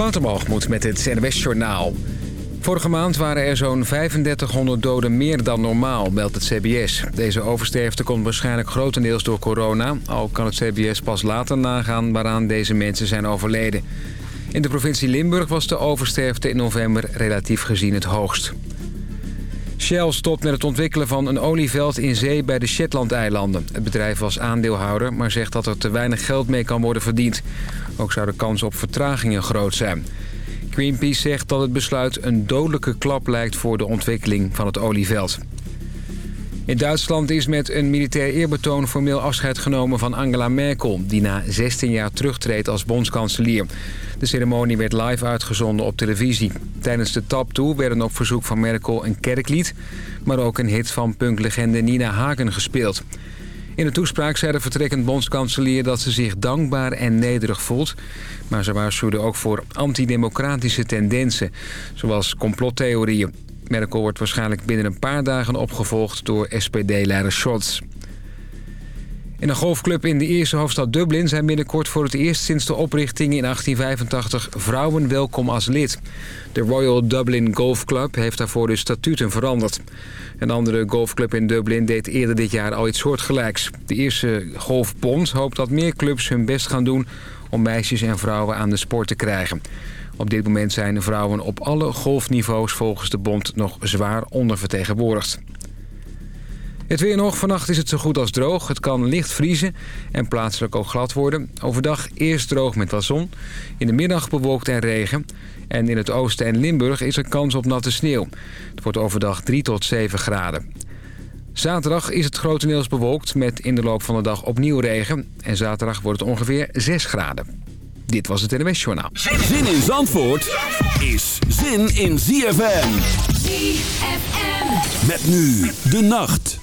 Waterbalgemoed met het NWS Journaal. Vorige maand waren er zo'n 3500 doden meer dan normaal, meldt het CBS. Deze oversterfte komt waarschijnlijk grotendeels door corona... al kan het CBS pas later nagaan waaraan deze mensen zijn overleden. In de provincie Limburg was de oversterfte in november relatief gezien het hoogst. Shell stopt met het ontwikkelen van een olieveld in zee bij de Shetland-eilanden. Het bedrijf was aandeelhouder, maar zegt dat er te weinig geld mee kan worden verdiend. Ook zou de kans op vertragingen groot zijn. Greenpeace zegt dat het besluit een dodelijke klap lijkt voor de ontwikkeling van het olieveld. In Duitsland is met een militair eerbetoon formeel afscheid genomen van Angela Merkel... die na 16 jaar terugtreedt als bondskanselier. De ceremonie werd live uitgezonden op televisie. Tijdens de tap toe werden op verzoek van Merkel een kerklied... maar ook een hit van punklegende Nina Hagen gespeeld. In de toespraak zei de vertrekkend bondskanselier dat ze zich dankbaar en nederig voelt. Maar ze waarschuwde ook voor antidemocratische tendensen, zoals complottheorieën. Merkel wordt waarschijnlijk binnen een paar dagen opgevolgd door SPD-leider Scholz. In een golfclub in de eerste hoofdstad Dublin zijn binnenkort voor het eerst sinds de oprichting in 1885 vrouwen welkom als lid. De Royal Dublin Golf Club heeft daarvoor de statuten veranderd. Een andere golfclub in Dublin deed eerder dit jaar al iets soortgelijks. De eerste golfbond hoopt dat meer clubs hun best gaan doen om meisjes en vrouwen aan de sport te krijgen. Op dit moment zijn vrouwen op alle golfniveaus volgens de bond nog zwaar ondervertegenwoordigd. Het weer nog. Vannacht is het zo goed als droog. Het kan licht vriezen en plaatselijk ook glad worden. Overdag eerst droog met wat zon. In de middag bewolkt en regen. En in het oosten en Limburg is er kans op natte sneeuw. Het wordt overdag 3 tot 7 graden. Zaterdag is het grotendeels bewolkt met in de loop van de dag opnieuw regen. En zaterdag wordt het ongeveer 6 graden. Dit was het NWS Journaal. Zin in Zandvoort is zin in ZFM. ZFM. Met nu de nacht.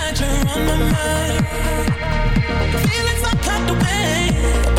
glad you're on my mind. Feelings are cut away.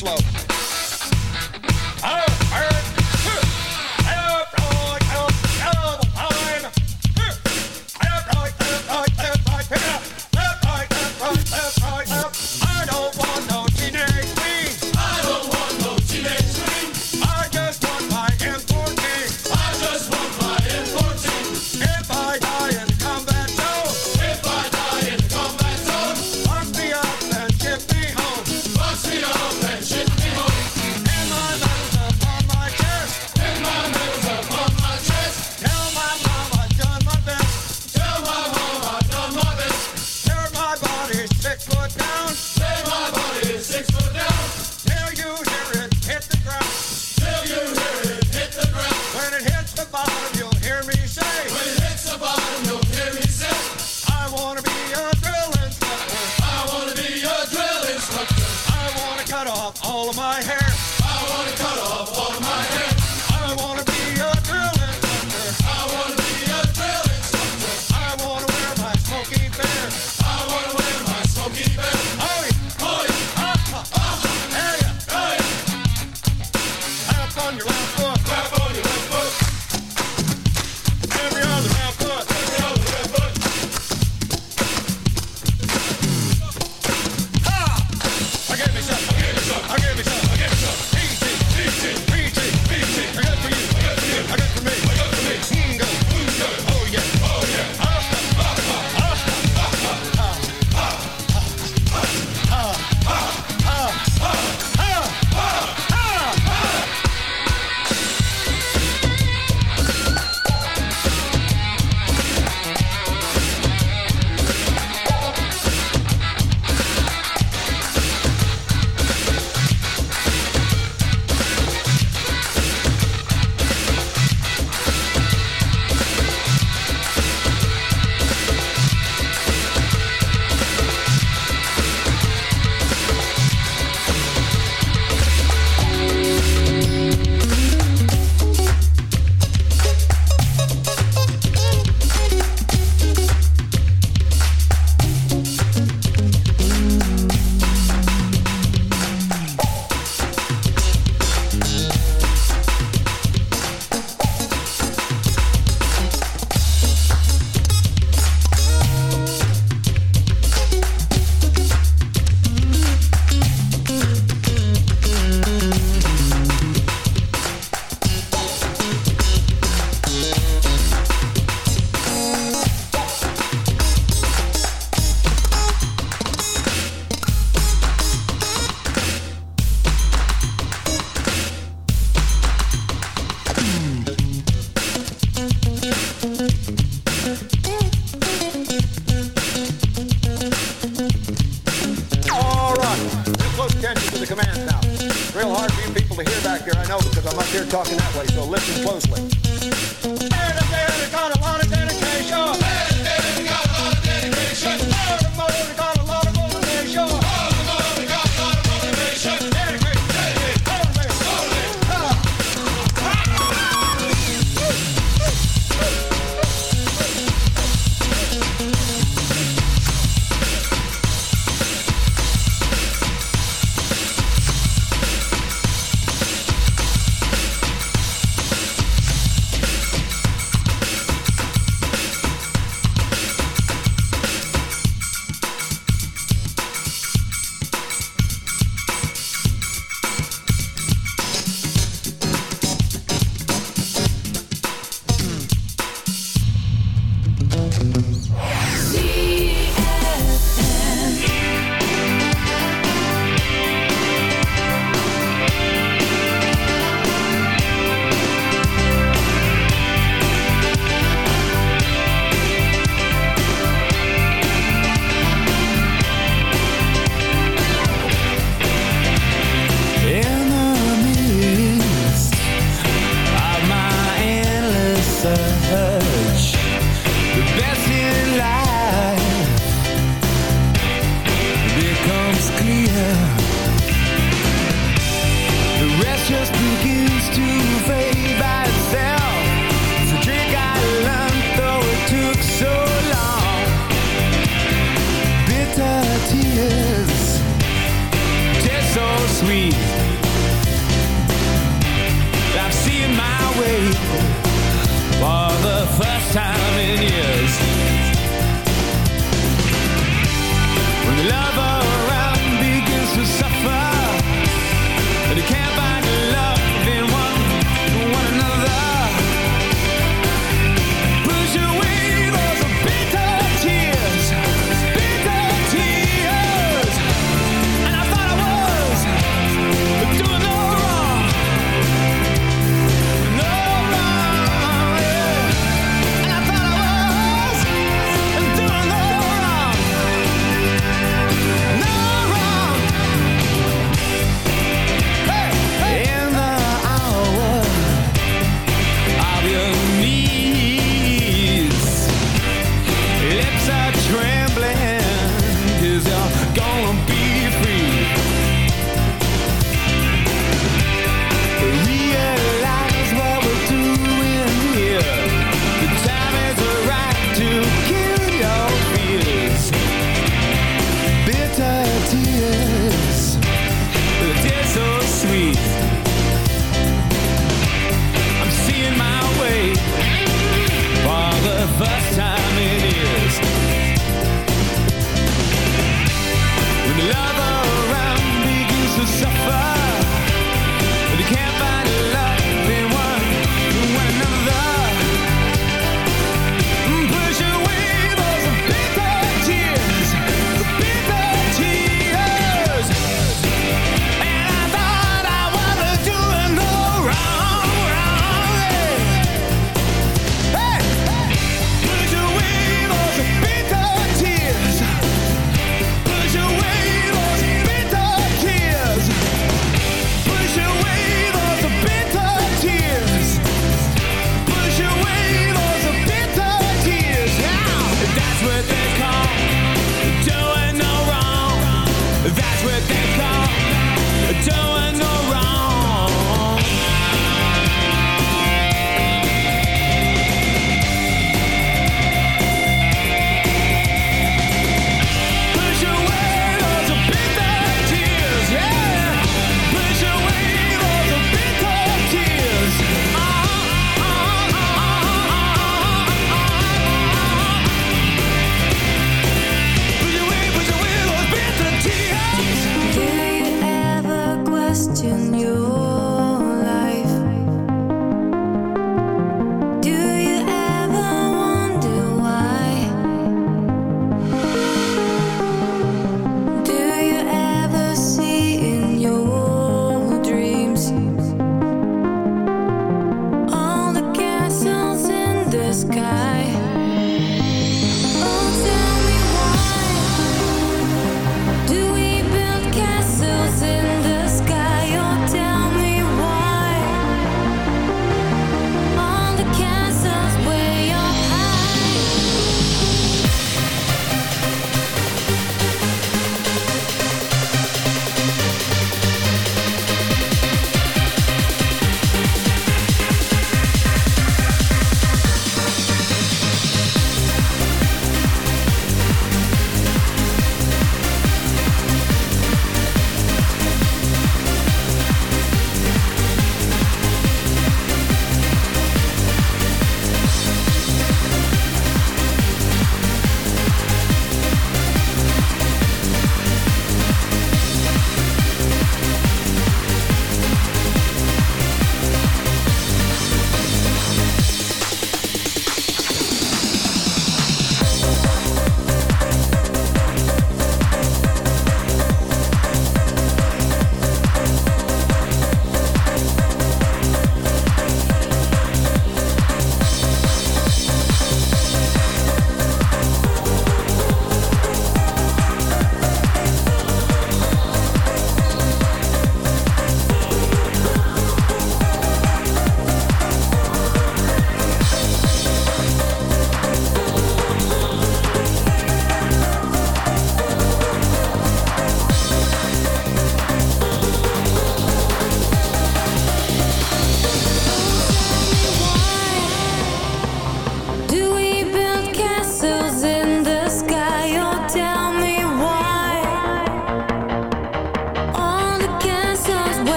Slow.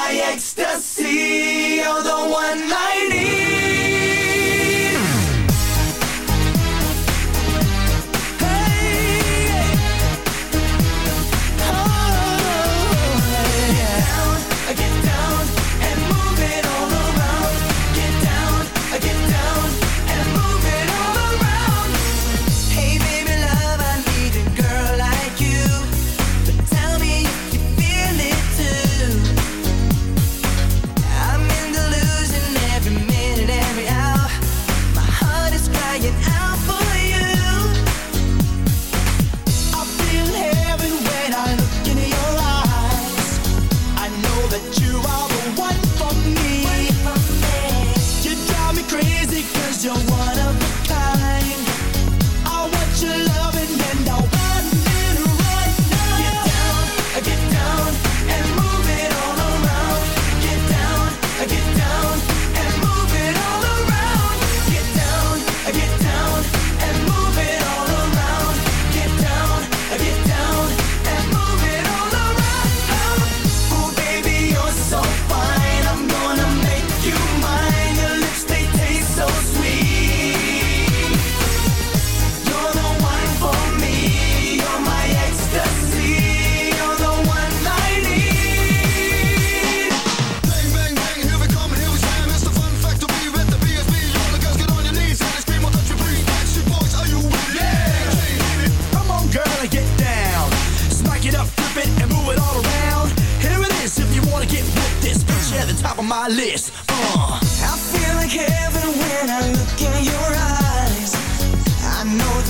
my ecstasy, you're the one I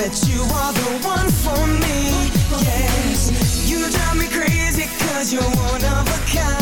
bet you are the one for me. Yes, you drive me crazy 'cause you're one of a kind.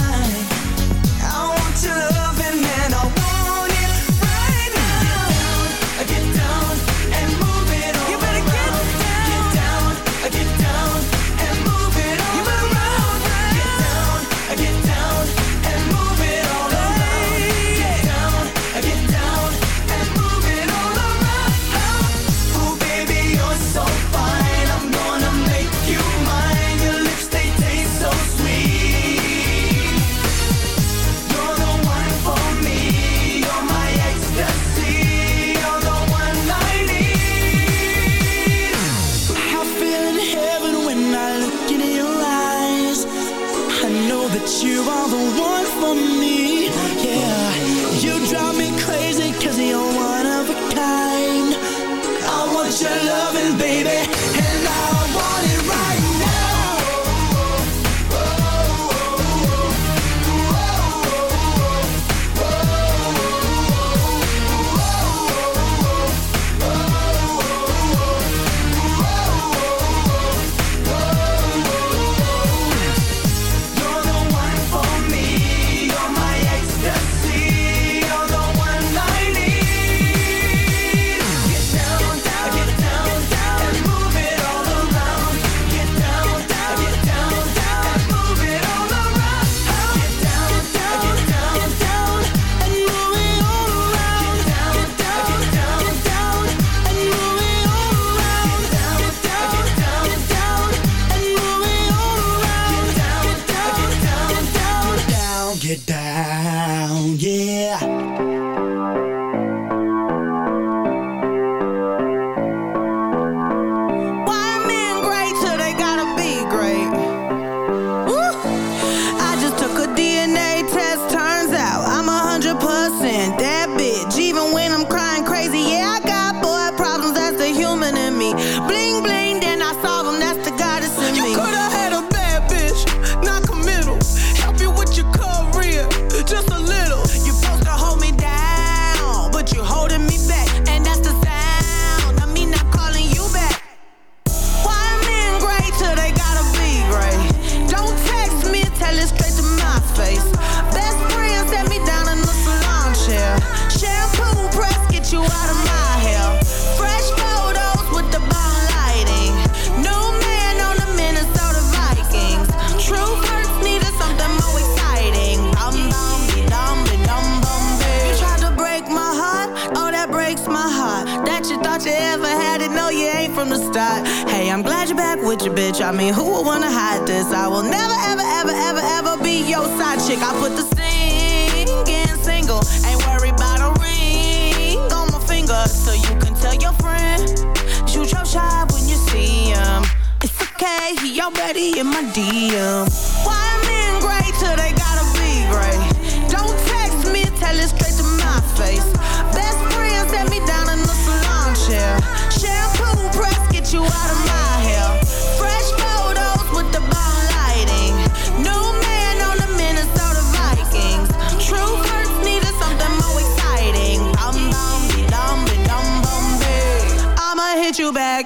down, yeah. shorty in my DM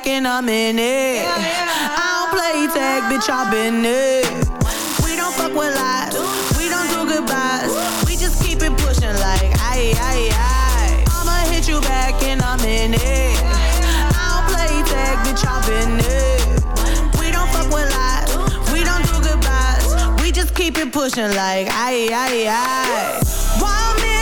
back and I'm in it. I don't play tag, bitch, I've been it. We don't fuck with lies, we don't do goodbyes. We just keep it pushing like, aye, aye, aye. I'ma hit you back and I'm in it. I don't play tag, bitch, I've been it. We don't fuck with lies, we don't do goodbyes. We just keep it pushing like, aye, aye, aye. Wild man.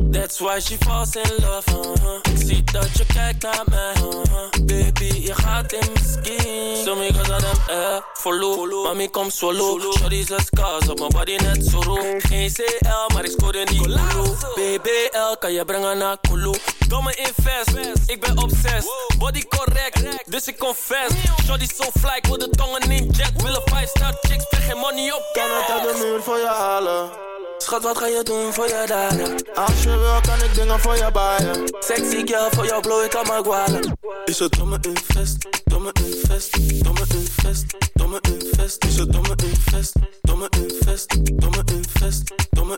That's why she falls in love, uh-huh. Ik zie dat je kijkt naar mij, uh-huh. Baby, je gaat in mijn skin. Zo me gaan hem, eh, follow Mami, kom solo Shorty zes scars op mijn body net zo roe Geen CL, maar ik scoorde niet Kulu BBL, kan je brengen naar Kulu? Domme invest, ik ben obsessed. Body correct, dus ik confess. Shorty so fly, ik wil de tongen in jet. Willen 5 star chicks, spreek geen money op. Kan het uit de muur voor je halen? Schat, wat ga je doen voor je dada? Als je wil, kan ik dingen voor je baaien. Sexy girl, voor jou blow ik aan mijn guala. Is het domme invest, domme invest, domme domme domme domme domme domme domme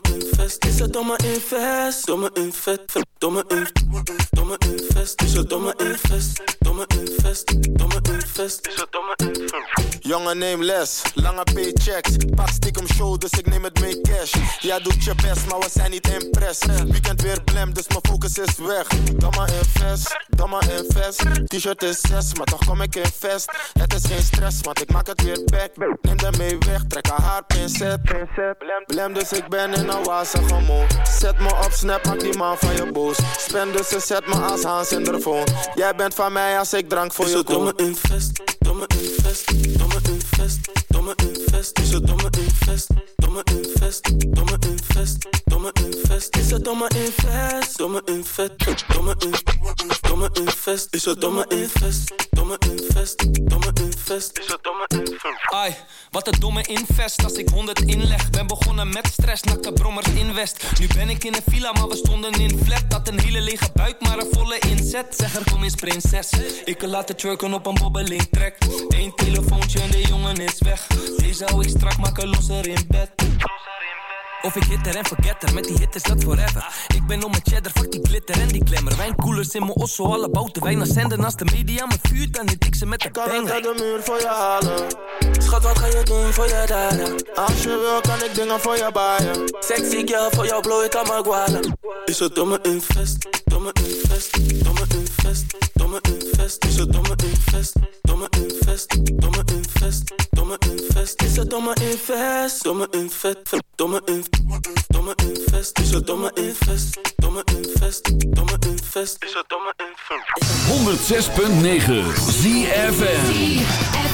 domme neem les, lange paychecks. Pak stiekem show, dus ik neem het mee cash. Jij doet je best, maar we zijn niet impress. Weekend weer blem, dus mijn focus is weg. Domme invest, domme invest. T-shirt is 6, maar toch kom ik in vest. Het is geen stress, want ik maak het weer back. Neem de mee weg, trek haar haar pincet. Blem, dus ik ben in een wazige moe. Zet me op snap, maak die man van je boos. Spend dus ze zet me als Hans in de phone. Jij bent van mij als ik drank voor je koop. Domme invest, domme invest, domme invest, domme invest. Is het domme invest, domme invest, domme invest, domme invest. Is het domme invest, domme invest, domme invest, domme invest. Is het domme invest, domme invest, domme invest. Is het domme invest. Ai, wat een domme invest als ik 100 inleg. Ben begonnen met stress, nakte brommers in West. Nu ben ik in een villa, maar we stonden in flat. Dat een hele lege buik, maar een volle inzet. Zeg er kom eens prinses. Ik kan laten twerken op een bobbeling trek. Eén telefoontje en de jongen is weg. Deze hou ik strak, maken losser in bed. Of ik hitter en forgetter, met die hit is dat forever. Ik ben om mijn cheddar, fuck die glitter en die glamour. Wijnkoelers in mijn osso, alle bouten wijn naar zenden. Als de media me vuurt, dan hit ik ze met de Kan ik banger. uit de muur voor je halen? Schat, wat ga je doen voor je dada? Als je wil, kan ik dingen voor je baaien. Sexy girl, voor jou blow ik aan mijn guala. Is het domme invest, domme invest, domme invest, domme invest. Is het domme invest, domme invest, domme invest, domme invest. Is het domme invest, domme invest, domme invest, domme invest. Is het domme invest, domme invest, domme invest. Is het domme invest. 106.9 ZFM.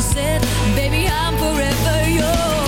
sunset, baby, I'm forever yours.